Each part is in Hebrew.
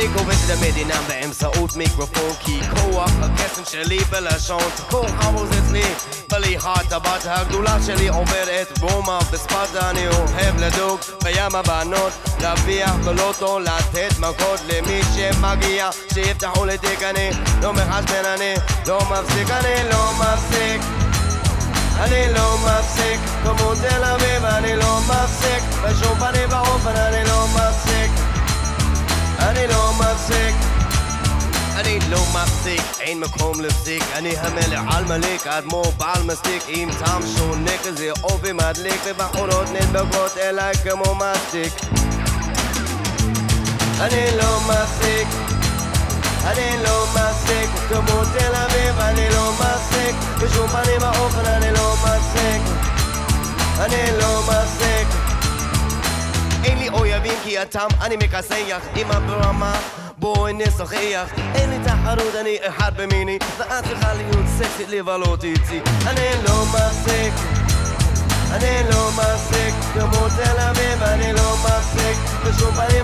המדינה באמצעות מיקרופון כי כוח הקסם שלי בלשון תקור. חמוז אצלי בלי הטבת הגדולה שלי עוברת רומא בספרטה אני אוהב לדוג בים הבנות להרוויח בלוטו לתת מכות למי שמגיע. שיפתחו לי תיק אני לא מחשבן אני לא מפסיק אני לא מפסיק. אני לא מפסיק כמו תל אביב אני לא מפסיק. בשום פנים ואופן אני לא לא מפסיק, אין מקום להפסיק אני המלך על מליק, אדמו"ר בעל מסטיק עם טעם שונה כזה אופי מדליק ובחורות נדבקות אליי כמו מסטיק. אני לא מפסיק אני לא מפסיק כמו תל אביב אני לא מפסיק בשום פנים ואופן אני לא מפסיק אני לא מפסיק אין לי אויבים כי הטעם אני מכסח. עם הברמה בואי נשחח אין לי תחרות אני אחד במיני. ואת צריכה להיות סקסית לבלות איתי. אני לא מפסיק אני לא מפסיק כמו תל אביב אני לא מפסיק בשום פנים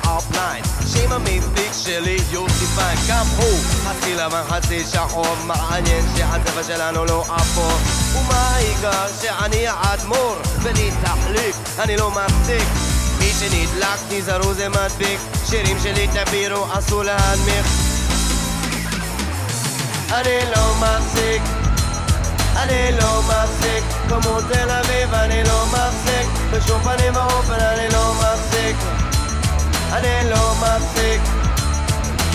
בטוח offline שם המפיק שלי יוסי פיין גם הוא חצי לבן חצי שחור מעניין שהצבע שלנו לא אפור ומה העיקר שאני האדמו"ר בלי תחליק אני לא מפסיק מי שנדלק תיזהרו זה מדביק שירים שלי תגבירו אסור להנמיך אני לא מפסיק אני לא מפסיק כמו תל אביב אני לא מפסיק בשום פנים ואופן אני אני לא מפסיק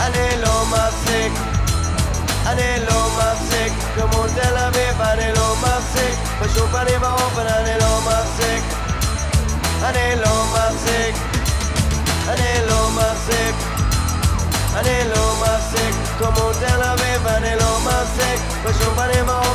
אני לא מפסיק אני לא מפסיק כמו תל אביב אני לא מפסיק בשום פנים ואופן אני לא מפסיק אני לא מפסיק אני לא מפסיק אני לא מפסיק como te la viva, ni lo más sec, pues yo paré más